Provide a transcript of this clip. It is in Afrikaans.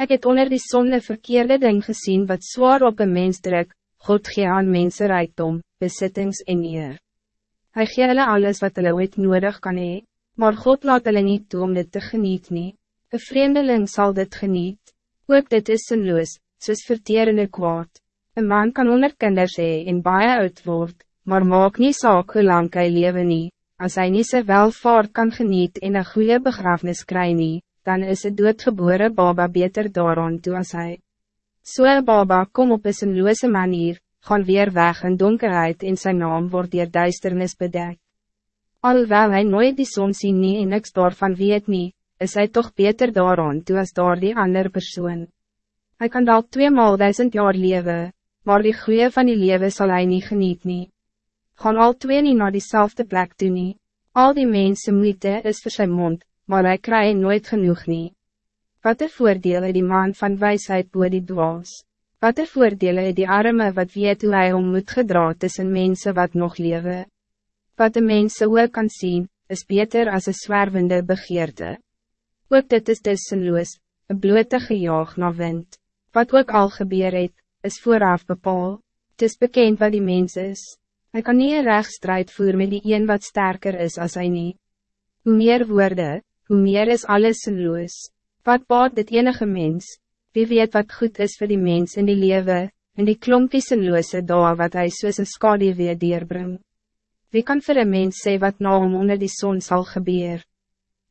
Ik het onder die zonde verkeerde ding gezien wat zwaar op een mens druk, God gee aan mensen rijkdom, besittings en eer. Hij gee hulle alles wat hulle ooit nodig kan hee, maar God laat hulle niet toe om dit te geniet nie. Een vreemdeling zal dit geniet, ook dit is sinloos, soos verterende kwaad. Een man kan onder kinders hee en baie oud word, maar maak nie saak hoe lang hy lewe nie, as hy nie sy welvaart kan geniet en een goede begrafenis kry nie, dan is het doodgebore baba beter daaraan toe as hy. So baba kom op een sinloose manier, gaan weer weg in donkerheid en zijn naam wordt dier duisternis bedekt. Alhoewel hij nooit die zon sien nie en niks daarvan weet nie, is hij toch beter daaraan toe as daar die ander persoon. Hij kan al tweemaal duizend jaar leven, maar die goeie van die leven zal hij niet geniet nie. Gaan al twee nie naar diezelfde plek toe nie. Al die mensen moeite is voor zijn mond, maar hij krijgt nooit genoeg nie. Wat er voordele die man van wijsheid boe die dwaas? Wat er voordele die arme wat weet hoe hy om moet gedra tussen mensen wat nog leven? Wat de mensen ook kan zien, is beter als een zwervende begeerte. Ook dit is tussenloos, een blote gejaag na wind. Wat ook al gebeur het, is vooraf bepaal. Het is bekend wat die mens is. Hij kan niet een rechtsstrijd voeren met die een wat sterker is als hij niet. Hoe meer woorden, hoe meer is alles sinloos. Wat baat dit enige mens? Wie weet wat goed is voor die mens in die leven, in die klompie sinloose dae wat hij soos een skadie weer deurbring? Wie kan voor een mens sê wat na hom onder die zon zal gebeuren?